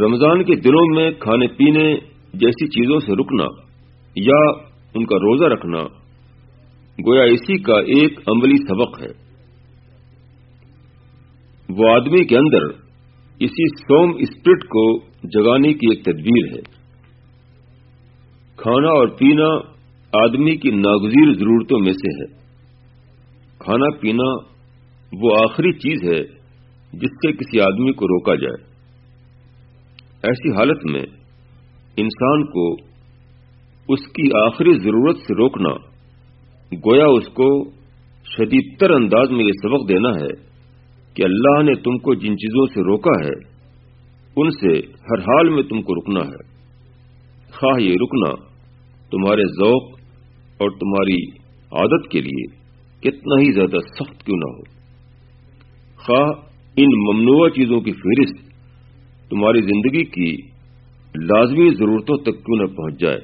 رمضان کے دنوں میں کھانے پینے جیسی چیزوں سے رکنا یا ان کا روزہ رکھنا گویا اسی کا ایک عملی سبق ہے۔ وہ آدمی کے اندر اسی سوم اسپرٹ کو جگانے کی ایک تدبیر ہے۔ کھانا اور پینا آدمی کی ناگزیر ضرورتوں میں سے ہے۔ کھانا پینا وہ آخری چیز ہے جس سے کسی آدمی کو روکا جائے۔ ایسی حالت میں انسان کو اس کی آخری ضرورت سے روکنا، گویا اس کو شدید تر انداز میں یہ سبق دینا ہے کہ اللہ نے تم کو جن چیزوں سے روکا ہے، ان سے ہر حال میں تم کو رکنا ہے۔ خواہ یہ رکنا تمہارے ذوق اور تمہاری عادت کے لیے کتنا ہی زیادہ سخت کیوں نہ ہو۔ خواہ ان ممنوع چیزوں کی فہرست تمہاری زندگی کی لازمی ضرورتوں تک کیوں نہ پہنچ جائے؟